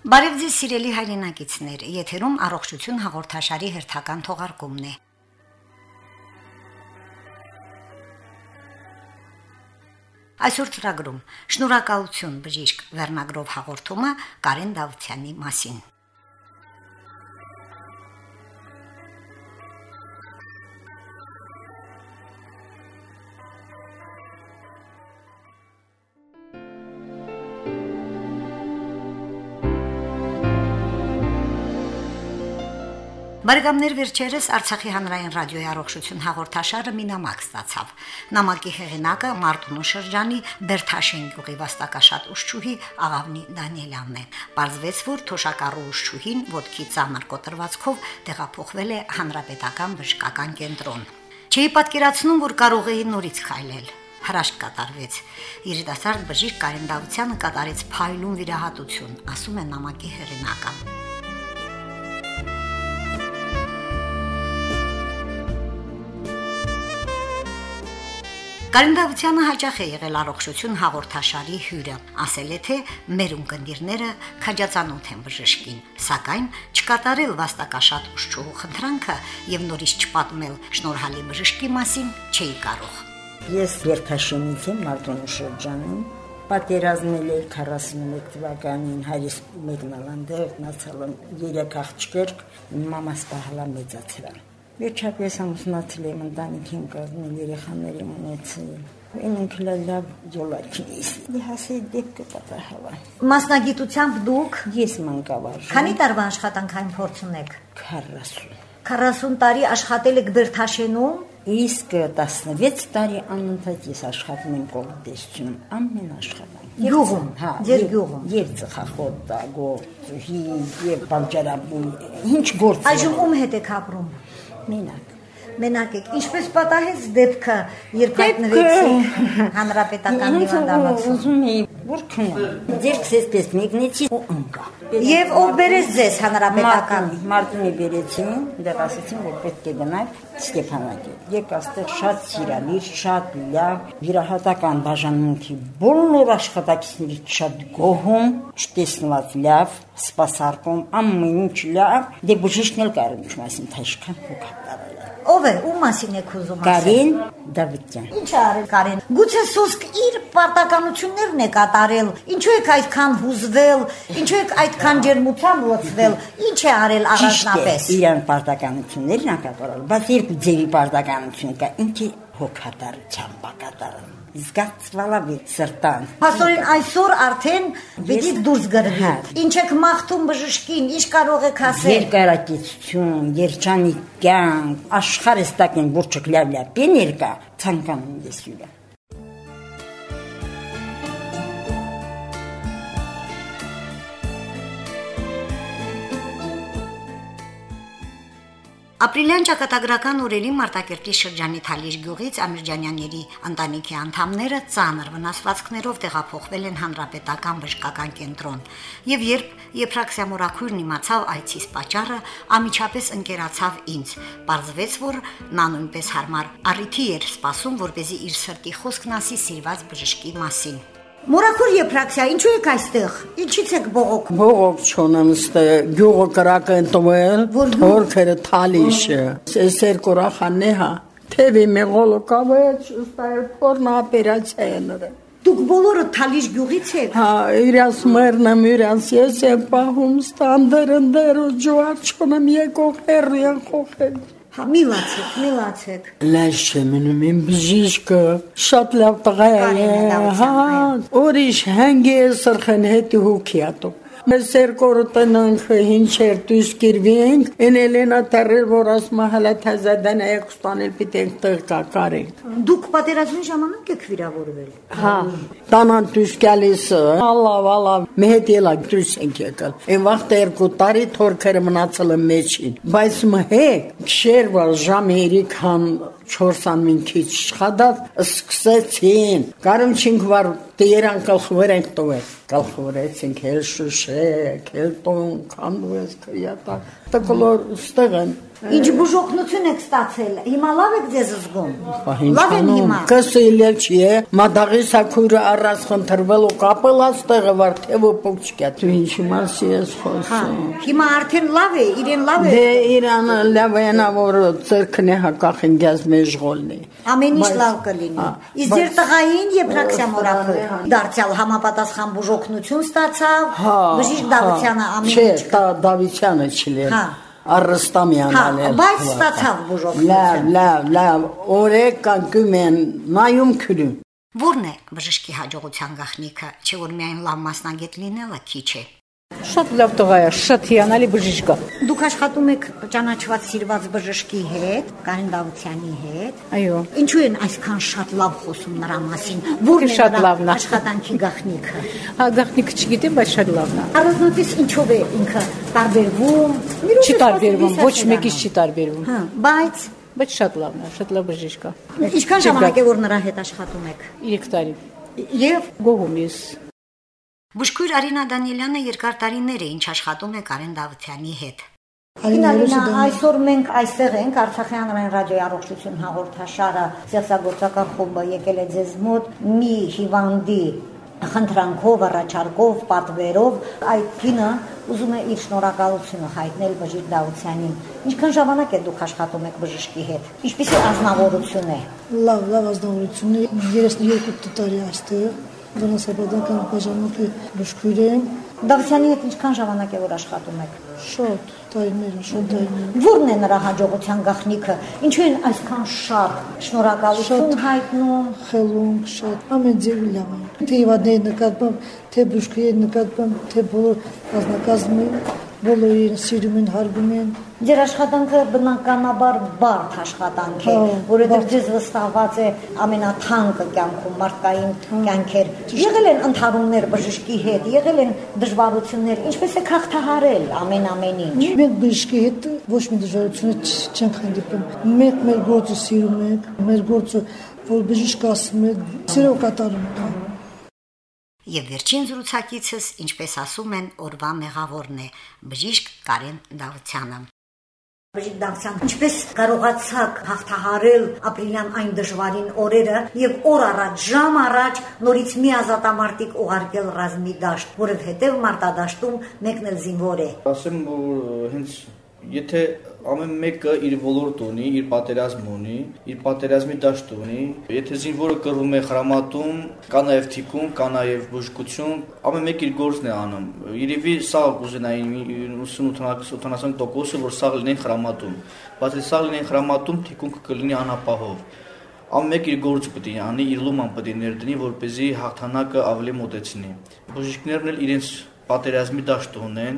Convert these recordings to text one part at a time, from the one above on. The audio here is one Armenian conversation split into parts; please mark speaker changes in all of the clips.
Speaker 1: Բարև ձեզ սիրելի հայրենակիցներ, եթերում առողջություն հաղորդաշարի հերթական թողարկումն է։ Այսօր ծրագրում շնորհակալություն բժիշկ Վերնագրով հաղորդումը Կարեն Դավթյանի մասին։ Բարեկամներ վերջերս Արցախի հանրային ռադիոյի առողջություն հաղորդաշարը մինամակ ստացավ։ Նամակի հեղինակը Մարտունու շրջանի Բերթաշեն գյուղի վաստակաշատ ուշչուհի Աղավնի Դանիելյանն է։ Պարզվեց, որ թոշակառու ուշչուհին ոդքի ծանր կոտրվածքով տեղափոխվել է հանրապետական բժշկական կենտրոն։ Չի պատկերացնում, որ կարող էի նորից քայլել հրաշք կատարվեց։ Երիտասարդ բժիշկ Կարեն Դավթյանը կատարեց փայլուն վիրահատություն, ասում է նամակի հեղինակը։ Կարենդավությանը հաճախ է եղել առողջություն հաղորդաշարի հյուրը, ասել է թե մեր ունկնդիրները քաջացանոթ են բժշկին, սակայն չկատարել վաստակաշատ ուշչուհու խնդրանքը եւ նորից չպատմել շնորհալի բժշկի մասին չէի կարող։
Speaker 2: Ես երթաշենից եմ Մարտոնու շրջանում, պատերազմել էր 41 թվականին հայրս մեկնալանդեր, նացալ 3 աղջկեր, մամաս պահալա մեծացրան։ Վերջապես ես ամուսնացել եմ ընտանիքին կազմել երեխաների ունեցել։ Իմ ինքնը լավ յոլակին ես։ Դիհասի դեպքը պատահավա։
Speaker 1: Մասնագիտությամբ դուք?
Speaker 2: Ես մանկավար։
Speaker 1: Քանի տարվա աշխատանքային փորձ ունեք։
Speaker 2: 40։
Speaker 1: 40 տարի աշխատել եք Բերթաշենում։
Speaker 2: Իսկ 16 տարի անընդհատ ես աշխատում եմ կողմտեսչում, ամեն աշխատանք։
Speaker 1: Գյուղում,
Speaker 2: հա,
Speaker 1: ձեր գյուղում։
Speaker 2: Եվ ծխախոտ, գող, հի, եւ բանջարաբույ, ինչ գործ։
Speaker 1: Այժմ ում հետ եք ապրում։
Speaker 2: Մենակ
Speaker 1: մենակ եք։ Ինչպես պատահեց դեպքը, երբ հայտնվեցիք հանրապետական հիվանդանոցում։
Speaker 2: Ուզում էի որքան ձերքս էսպես մեկնեցի ու ընկա։
Speaker 1: Եվ ով բերեց ձեզ հանրապետական։
Speaker 2: Մարտունի բերեցին, դեռ ասացին, որ պետք է գնալ Ստեփանակերտ։ Եկ աստեղ շատ սիրալիր, շատ լավ, վիրահատական բաժանմունքի բոլոր աշխատակիցներից շատ գոհում, չտեսնված լավ, սպասարկում, ամեն ինչ լավ, դե բժիշկն էլ կարող ինչ մասին թաշքան հոգա
Speaker 1: Ով է, ում մասին եք ուզում
Speaker 2: ասել։ Կարեն Դավթյան։
Speaker 1: Ինչ արել Կարեն։ Գուցե սոսկ իր պարտականություններն է կատարել։ Ինչու եք այդքան հուզվել, ինչու եք այդքան ջերմությամբ լցվել, ինչ է արել առանձնապես։
Speaker 2: Իրան պարտականություններն ա կատարել, բայց երկու ձևի պարտականություն կա։ Ինքը հոգատարությամբ կատարել զգացվալա մի սրտան։
Speaker 1: Հասորեն այսօր արդեն պիտի դուրս գրվի։ Ինչ եք մաղթում բժշկին, ինչ կարող եք ասել։
Speaker 2: Երկարակեցություն, երջանիկ կյանք, աշխարհը ստակեն բուրճք լավ-լավ պեներկա ցանկանում ես յուրա։
Speaker 1: Ապրիլյան ճակատագրական օրերին Մարտակերտի շրջանի Թալիշ գյուղից Ամիրջանյանների ընտանիքի անդամները ծանր վնասվածքներով տեղափոխվել են հանրապետական բժշկական կենտրոն։ Եվ երբ Եփրաքսիա Մորակույրն իմացավ այցիս պատճառը, ամիջապես ընկերացավ ինձ։ Պարզվեց, որ նա նույնպես հարմար առիթի էր սպասում, որ เป զի իր սրտի խոսքն ասի սիրված բժշկի մասին։ Մորակուր Եփրաքսիա, ինչու եք այստեղ։ Ինչից եք բողոք։
Speaker 3: Բողոք չունեմ ստե գյուղը կրակ են տվել, թորքերը թալիշը։ Ես երկորախանն հա։ Թեվի մեղոլը կավեջ, ստայր փորնա օպերացիաները։
Speaker 1: Դուք բոլորը թալիշ գյուղից եք։
Speaker 3: Հա, իրաս մերնը մյուրանց ես եմ պահում ստանդերնդեր ու ջուար չունեմ եկող հերրիան խոխել։
Speaker 1: Հա, մի լացեք, մի լացեք։
Speaker 3: Լաց չէ մնում իմ բժիշկը, շատ լավ տղա է, հա, ուրիշ հանգի է սրխեն հետի հուքի Mēs երկորը տնանքը հինչեր դույս գիրվենք, ենելենա տերել, որ ասմա հլա թազադան եք ստանել պիտենք տղկա կարենք։
Speaker 1: Դուք պատերազմի ժամանակ եք վիրավորվել։
Speaker 3: Հա, տանան դույս գալիս, ալավ, ալավ, մի հետ ելա դույս ենք եկել։ Այն վաղտ երկու տարի թորքերը մնացել եմ մեջին։ Բայց մհե, քշեր որ ժամ 3-ան 4-ան մինքիչ շխադավ սկսեցին։ Կարում չինք վար տերան կալխվեր ենք տվել կալխորեցինք հել շուշե, հել տոն, կանուես կրյատա, տկլոր ստեղն,
Speaker 4: Ինչ բուժօգնություն եք ստացել։ Հիմա լավ եք ձեզ զգում։ Լավ են հիմա։
Speaker 3: Կսիլը չի է, մադաղի սակուրը առած խնդրվել ու կապել աստեղը վար թեվը փոքչկա։ Դու ինչի մասի ես
Speaker 4: Հա,
Speaker 3: խոսում։
Speaker 4: հիմա արդեն լավ է, իրեն լավ է։
Speaker 3: Դե Իրանը լավ է նա որ ծերքն է հակախին գազ մեժղոլնի։
Speaker 4: Ամեն ինչ լավ կլինի։
Speaker 3: Հա,
Speaker 4: Իսկ ձեր տղային Եփրաքսիա մորակը դարձյալ համապատասխան բուժօգնություն ստացավ։
Speaker 3: Հա,
Speaker 4: Բժիշկ
Speaker 3: հա,
Speaker 4: Դավթյանը ամեն
Speaker 3: Չէ,
Speaker 4: ինչ
Speaker 3: դա Դավիթյանը չի
Speaker 4: Հա։
Speaker 3: Արստամյանն
Speaker 4: Հա,
Speaker 3: էլ։
Speaker 4: բայց ստացավ բուժօգնություն։
Speaker 3: Լավ, լավ, լավ։ Օրեք կանկում են, նայում քրում։
Speaker 4: Որն է բժշկի հաջողության գաղտնիքը, չէ որ միայն լավ մասնագետ լինելը քիչ է։
Speaker 5: Շատ լավ տղա է, շատ հիանալի բժիշկ է։
Speaker 4: Դուք աշխատում եք ճանաչված սիրված բժշկի հետ, Կարեն Դավթյանի հետ։
Speaker 5: Այո։
Speaker 4: Ինչու են այսքան շատ լավ խոսում նրա մասին։ Որն է
Speaker 5: Շատ լավն է։
Speaker 4: աշխատանքի գաղտնիքը։
Speaker 5: Հա գաղտնիքը չգիտեմ, բայց շատ լավն է։
Speaker 4: Առանձնապես ինչով է ինքը տարբերվում։
Speaker 5: Չի տարբերվում, ոչ մեկից չի տարբերվում,
Speaker 4: Հա, բայց
Speaker 5: բայց շատ լավն է, շատ լավ բժիշկ է։
Speaker 4: ինչքան ժամանակ է որ նրա հետ աշխատում եք։
Speaker 5: 3 տարի։
Speaker 4: Եվ
Speaker 5: Գողումից
Speaker 4: Բուժքույր Արինա Դանիելյանը երկար տարիներ է ինչ աշխատում է Կարեն Դավթյանի հետ։
Speaker 6: Արինա
Speaker 4: այսօր մենք այստեղ ենք Արցախի հանրային ռադիոյի առողջություն հաղորդաշարը ստեղծագործական խումբը եկել է ձեզ մոտ մի հիվանդի խնդրանքով, առաջարկով, պատվերով այդ կինը ուզում է իր շնորհակալությունը հայտնել բժիշկ Դավթյանին։ Ինչքան ժամանակ է դուք աշխատում եք բժշկի հետ։ Ինչպիսի ազնվորություն է։
Speaker 6: լավ լավ ազնվորություն է 32 տարի այստեղ վնասաբանական բաժանմունքի բժշկուր եմ
Speaker 4: Դավթյանի հետ ինչքան ժամանակ է որ աշխատում եք։
Speaker 6: շատ տարիներ շատ տարիներ
Speaker 4: Որն է նրա հաջողության գաղտնիքը։ Ինչու են այսքան շատ շնորհակալություն հայտնում։
Speaker 6: խելունք շատ ամեն ձևի լավ է թե իվադների նկատմամբ թե բժշկի նկատմամբ թե բոլոր ազնագազմի բոլորին սիրում են հարգում են
Speaker 4: Ձեր աշխատանքը բնականաբար բարդ աշխատանք է, որովհետև ձեզ վստահված է ամենաթանկը կյանքում մարդկային կյանքեր։ Եղել են ընդհարումներ բժշկի հետ, եղել են դժվարություններ, ինչպես է հաղթահարել ամեն ամեն ինչ։
Speaker 6: Մենք բժշկի հետ ոչ մի դժվարություն չենք հանդիպում։ Մենք մեր գործը սիրում ենք, մեր գործը որ բժիշկը ասում է, սիրով կատարում ենք։
Speaker 4: Եվ վերջին զրուցակիցս, ինչպես ասում են, օրվա մեղավորն է բժիշկ Կարեն Դավթյանը։ Բժիշկ Դավթյան, ինչպես կարողացաք հաղթահարել ապրիլյան այն դժվարին օրերը եւ օր առաջ, ժամ առաջ նորից մի ազատամարտիկ ուղարկել ռազմի դաշտ, որովհետեւ մարտադաշտում մեկն էլ զինվոր է։
Speaker 7: Ասեմ, որ հենց եթե ամեն մեկը իր ոլորտ ունի, իր պատերազմ ունի, իր պատերազմի դաշտ ունի, եթե զինվորը կռվում է խրամատում, կա նաև թիկուն, կա նաև բժշկություն, ամեն մեկ իր գործն է անում։ Երևի սա կուզենային 80-70%-ը, որ սա լինեն խրամատում։ Բայց եթե սա լինեն խրամատում, թիկունքը կլինի անապահով։ Ամեն մեկ իր գործը պետք է անի, իր լուման պետք է ներդնի, որպեսզի հաղթանակը ավելի մոտեցնի։ Բժիշկներն էլ իրենց պատերազմի դաշտ ունեն,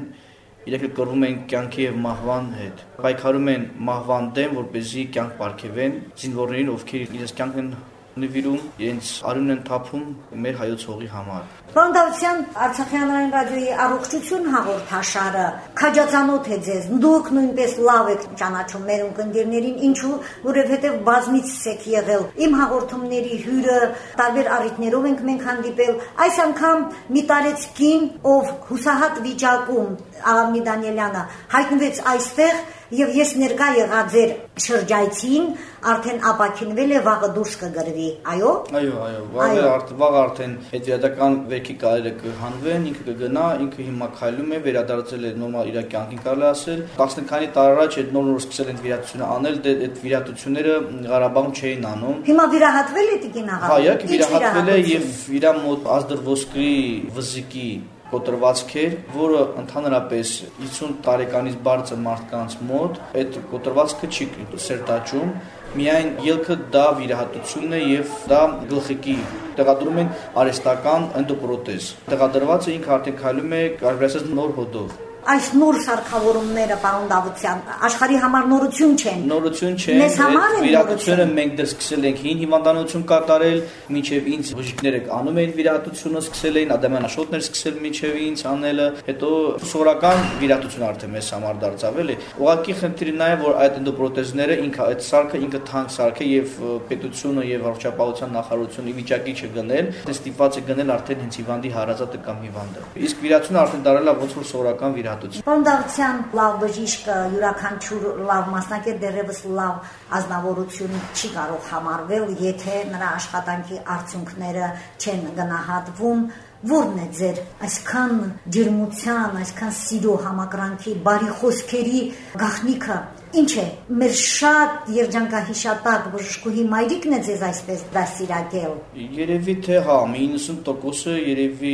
Speaker 7: իրենք կռվում են կյանքի եւ մահվան հետ։ Պայքարում են մահվան դեմ, որպեսզի կյանք ապարգևեն զինվորներին, ովքեր իրենց կյանքն նվիրում, իրենց արյունն են թափում մեր հայոց հողի համար։
Speaker 4: Պարոն Դավթյան, Արցախի հանրային ռադիոյի առողջություն հաղորդաշարը քաջածանոթ է ձեզ։ Դուք նույնպես լավ եք ճանաչում մեր ունկնդիրներին, ինչու, որովհետև բազմից եք եղել։ Իմ հաղորդումների հյուրը տարբեր առիթներով ենք մենք հանդիպել։ Այս անգամ մի տարեցկին, ով հուսահատ վիճակում Աղամի Դանիելյանը հայտնվեց այստեղ եւ ես ներկա եղա ձեր շրջայցին, արդեն ապակինվել է վաղը դուրս կգրվի։ Այո։
Speaker 7: Այո, այո, վաղը
Speaker 4: Այո։
Speaker 7: արդ վաղ արդեն այդ վերադական վերքի կարերը կհանվեն, ինքը կգնա, ինքը հիմա քայլում է, վերադարձել է նորմալ իր կյանքին կարելի ասել։ 10 քանի տարի առաջ այդ նոր-նոր սկսել են վիրատությունը անել, դե այդ վիրատությունները Ղարաբաղում չէին անում։
Speaker 4: Հիմա վիրահատվել է Տիկին աղա։ Ինչ
Speaker 7: վիրահատվել է եւ իր մոտ ազդրոսկրի վզիկի կոտրվածք էր, որը ընդհանրապես 50 տարեկանից բարձր մարդկանց մոտ այդ կոտրվածքը չի սերտաճում, միայն ելքը դա վիրահատությունն է եւ դա գլխիկի տեղադրում են արեստական էնդոպրոթեզ։ Տեղադրված է ինքը արդեն քայլում է, ասած նոր հոդով։
Speaker 4: Այս նոր սարքավորումները, պարոն Դավթյան, աշխարհի համար նորություն չեն։
Speaker 7: Նորություն չէ։
Speaker 4: Մեզ համար են
Speaker 7: վիրահատությունը
Speaker 4: նորություն։
Speaker 7: մենք դեռ սկսել ենք հին հիվանդանոցություն կատարել, մինչև ինձ բժիշկները անում էին վիրահատությունը, սկսել էին Ադամյան Աշոտներ սկսել մինչև ինձ անելը, հետո սովորական վիրահատություն արդեն մեզ համար դարձավ էլի։ Ուղղակի խնդիրը նա է, որ այդ էնդոպրոթեզները ինքը այդ սարքը ինքը թանկ սարք է եւ պետությունը եւ առողջապահության նախարարությունը ի վիճակի չէ գնել, դե ստիպված է գնել արդեն հենց հիվանդի հարազատը կամ հիվանդը։ Իսկ վիրահատությունը արդեն դարել է ոնց որ սովորական վիրահատություն վիրահատություն։
Speaker 1: Պարոն Դավթյան, լավ բժիշկը յուրաքանչյուր լավ մասնակետ դերևս լավ ազնվորություն չի կարող համարվել, եթե նրա աշխատանքի արդյունքները չեն գնահատվում Որն է ձեր այսքան ջերմության, այսքան սիրո համակրանքի, բարի խոսքերի գաղտնիքը Ինչ է, մեր շատ երջանկահիշատակ բժշկուհի մայրիկն է ձեզ այսպես դասիրակել։
Speaker 7: Երևի թե հա, 90%-ը երևի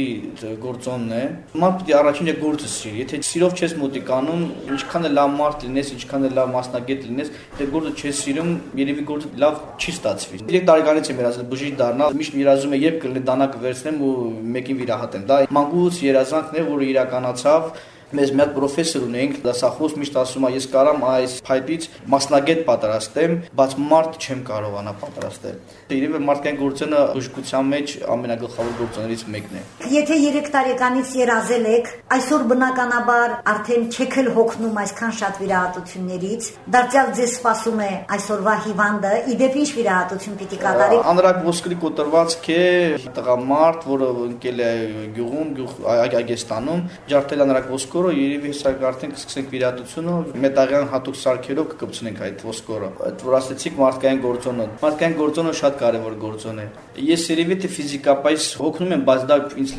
Speaker 7: գործոնն է։ Մա պիտի առաջինը գործը սիրի։ Եթե սիրով չես մոտիկանում, ինչքան է լավ մարդ լինես, ինչքան է լավ մասնագետ լինես, եթե գործը չես սիրում, երևի գործը լավ չի ստացվի։ 3 տարեկանից եմ երազել բժիշկ դառնալ, միշտ երազում եմ երբ կլինի դանակը վերցնեմ ու մեկին վիրահատեմ։ Դա մանկուց երազանքն է, որը իրականացավ Մեզ մի հատ պրոֆեսոր ունենք, դասախոս միշտ ասում է, ես կարամ այս փայտից մասնագետ պատրաստեմ, բայց մարդ չեմ կարողանա պատրաստել։ Երևի մարդկային գործոնը բժշկության մեջ ամենագլխավոր գործոններից մեկն է։
Speaker 1: Եթե 3 տարեկանից երազել եք, այսօր բնականաբար արդեն չեք էլ հոգնում այսքան շատ վիրահատություններից, դարձյալ ձեզ սպասում է այսօրվա հիվանդը, իդեպ ինչ վիրահատություն պիտի կատարի։
Speaker 7: Անրակ ոսկրի կոտրվածք է, տղամարդ, որը ընկել է գյուղում, գյուղ Այգեստանում, ջարդել անրակ ոսկոր ոսկորը երևի հեսա արդեն կսկսենք վիրատությունը մետաղյան հատուկ սարքերով կկպցնենք այդ ոսկորը այդ որ ասեցիք մարդկային գործոնը մարդկային գործոնը շատ կարևոր գործոն է ես երևի թե ֆիզիկապես հոգնում եմ բայց դա ինձ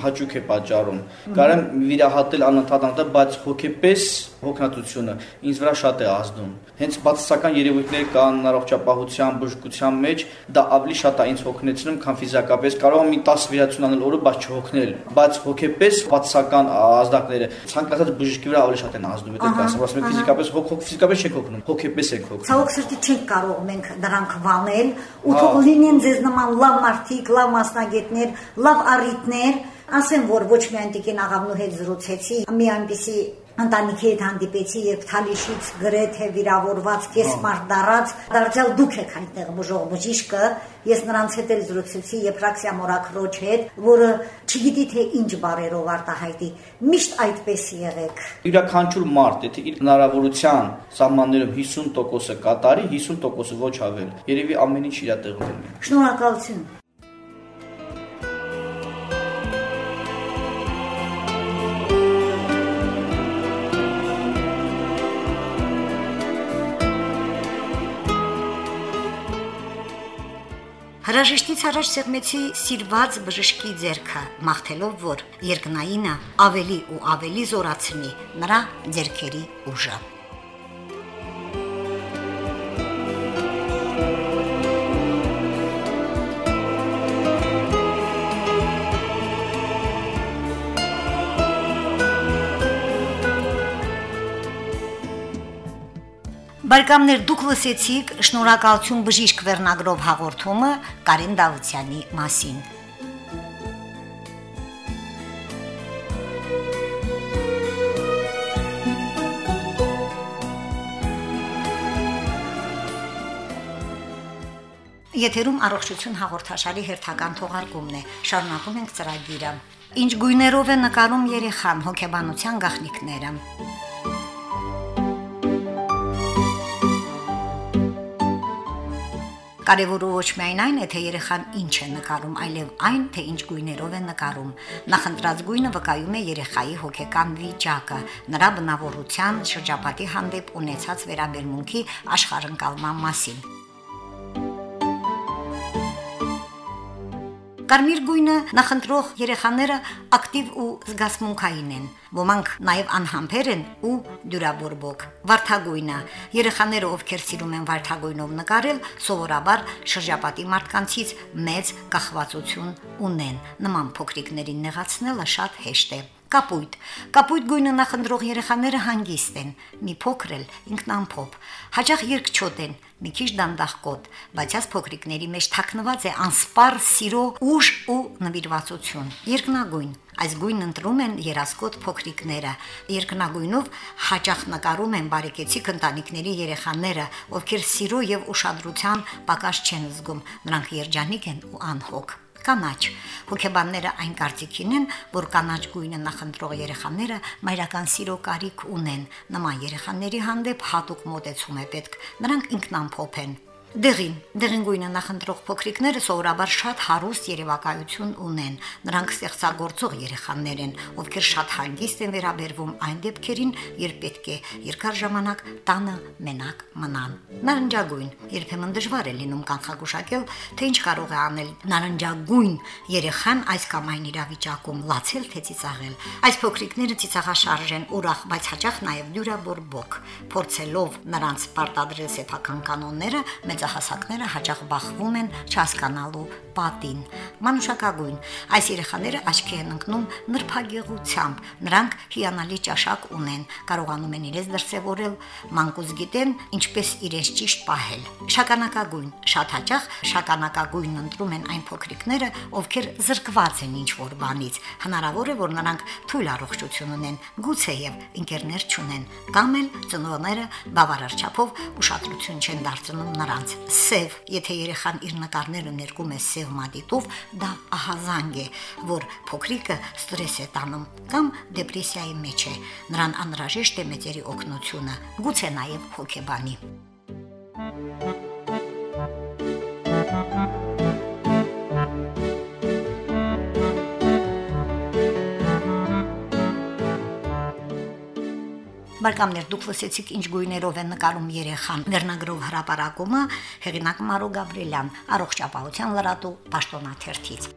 Speaker 7: հաճույք է պատճառում կարեմ վիրահատել անընդհատ անընդհատ բայց հոգեպես հոգնածությունը ինձ վրա շատ է ազդում հենց բացասական երևույթներ կան առողջապահության բժշկության մեջ դա ավելի շատ է ինձ հոգնեցնում քան ֆիզիկապես կարող եմ մի 10 վիրացություն անել օրը բայց չհոգնել բայց հոգեպես բացասական ազդակները ցանկացած բժշկի վրա ավելի շատ են ազդում, եթե ասում ասում եք ֆիզիկապես հոգ հոգ ֆիզիկապես չեք հոգնում, հոգեպես եք հոգնում։
Speaker 1: Ցավոք սրտի չենք կարող մենք դրանք վանել, ու թող լինեն ձեզ նման լավ մարդիկ, լավ մասնագետներ, լավ առիթներ, ասեմ որ ոչ միայն Տիկին աղավնու հետ զրուցեցի, մի այնպիսի ընտանիքի հետ հանդիպեցի, երբ Թալիշից գրեթե վիրավորված կես մարդ դարած, դարձյալ դուք եք այնտեղ բժող բժիշկը, ես նրանց հետ էլ զրուցեցի Եփրաքսիա Մորակրոջ հետ, որը չգիտի թե ինչ բարերով արտահայտի։ Միշտ այդպես եղեք։
Speaker 7: Յուրաքանչյուր մարդ, եթե իր հնարավորության սահմաններում 50%-ը կատարի, 50%-ը ոչ ավել, երևի ամեն ինչ իր տեղում է։
Speaker 1: Շնորհակալություն։ Հրաժեշտից առաջ սեղմեցի սիրված բժշկի ձերքը, մաղթելով, որ երկնայինը ավելի ու ավելի զորացնի նրա ձերքերի ուժը։ Բարգամներ դուք լսեցիք շնորհակալություն բժիշկ վերնագրով հաղորդումը Կարեն Դավթյանի մասին։ Եթերում առողջություն հաղորդաշարի հերթական թողարկումն է։ Շարունակում ենք ծրագիրը։ Ինչ գույներով է նկարում երեխան հոգեբանության գաղտնիքները։ Կարևորը ոչ միայն այն է, թե երեխան ինչ է նկարում, այլև այն, թե ինչ գույներով է նկարում։ Նախընտրած գույնը վկայում է երեխայի հոգեկան վիճակը, նրա բնավորության, շրջապատի հանդեպ ունեցած վերաբերմունքի աշխարհընկալման մասին։ Կարմիր գույնը նախընտրող երեխաները ակտիվ ու զգացմունքային են։ Ոմանք նաև անհամբեր են ու դյուրաբորբոք։ Վարդագույնը. Երեխաները, ովքեր սիրում են վարդագույնով նկարել, սովորաբար շրջապատի մարդկանցից մեծ կախվածություն ունեն։ Նման փոքրիկներին նեղացնելը շատ հեշտ է։ Կապույտ։ Կապույտ գույնը նախընտրող երեխաները հանգիստ են, մի փոքր էլ ինքնամփոփ։ Հաճախ երկչոտ են, մի քիչ դանդաղկոտ, բայց այս փոքրիկների մեջ թաքնված է անսպար սիրո ուժ ու նվիրվածություն։ Երկնագույն Այս գույնն ընտրում են երասկոտ փոքրիկները։ Երկնագույնով հաճախ նկարում են բարեկեցիկ ընտանիքների երեխաները, ովքեր սիրո եւ ուշադրության պակաս չեն զգում։ Նրանք երջանիկ են ու անհոգ կանաչ։ Հոգեբանները այն կարծիքին են, որ կանաչ գույնը նախընտրող երեխաները մայրական սիրո կարիք ունեն։ Նման երեխաների հանդեպ հատուկ մոտեցում է պետք։ Նրանք ինքնամփոփ են։ Դեղին, դեղին գույնը նախընտրող փոքրիկները սովորաբար շատ հարուստ երևակայություն ունեն։ Նրանք ստեղծագործող երեխաներ են, ովքեր շատ հանգիստ են վերաբերվում այն դեպքերին, երբ պետք է երկար ժամանակ տանը մենակ մնան։ Նարնջագույն, երբեմն դժվար է լինում կանխագուշակել, թե ինչ կարող է անել նարնջագույն երեխան այս կամ այն իրավիճակում լացել թե ծիծաղել։ Այս փոքրիկները ծիծաղաշարժ են, ուրախ, բայց հաճախ նաև դյուրաբորբոք։ Փորձելով նրանց պարտադրել սեփական կանոնները, մեծահասակները հաճախ բախվում են չհասկանալու պատին։ Մանուշակագույն այս երեխաները աչքի են ընկնում նրբագեղությամբ, նրանք հիանալի ճաշակ ունեն, կարողանում են իրենց դրսևորել, մանկուց գիտեն ինչպես իրենց ճիշտ պահել։ Շագանակագույն շատ հաճախ շագանակագույնն ընտրում են այն փոքրիկները, ովքեր զրկված են ինչ որ բանից։ Հնարավոր է, որ նրանք թույլ առողջություն ունեն, գուցե եւ ընկերներ չունեն, կամ էլ ծնողները բավարար չափով ուշադրություն չեն դարձնում նրանց։ Սև, եթե երեխան իր նկարները ներկում է սև մատիտով, դա ահազանգ է, որ փոքրիկը ստրես է տանում կամ դեպրեսիայի մեջ է։ Նրան անհրաժեշտ է մեծերի օգնությունը, գուցե նաև հոգեբանի։ Բարգամներ դուք լսեցիք ինչ գույներով են նկարում երեխան. Վերնագրով հրապարակումը հեղինակ Մարո Գաբրելյան առողջ ապահովության լրատու պաշտոնաթերթից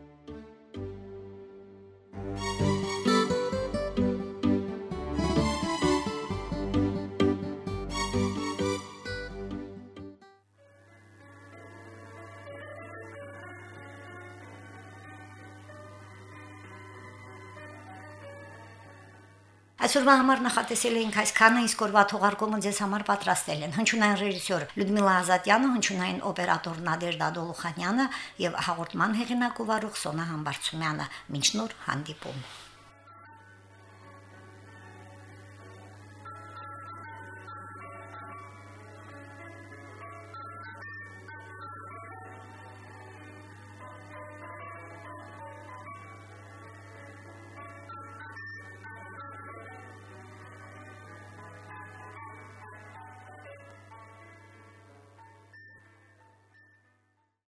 Speaker 1: Այսօրվա համար նախատեսել էինք այսքանը, իսկ օրվա թողարկումը ձեզ համար պատրաստել են. Հնչյունային ռեժիսոր Լյուդմիլա Ազատյանը, հնչյունային օպերատոր Նադեժդա Դոլուխանյանը եւ հաղորդման հեղինակ ու վարող Սոնա Համբարձումյանը։ Մինչ նոր հանդիպում։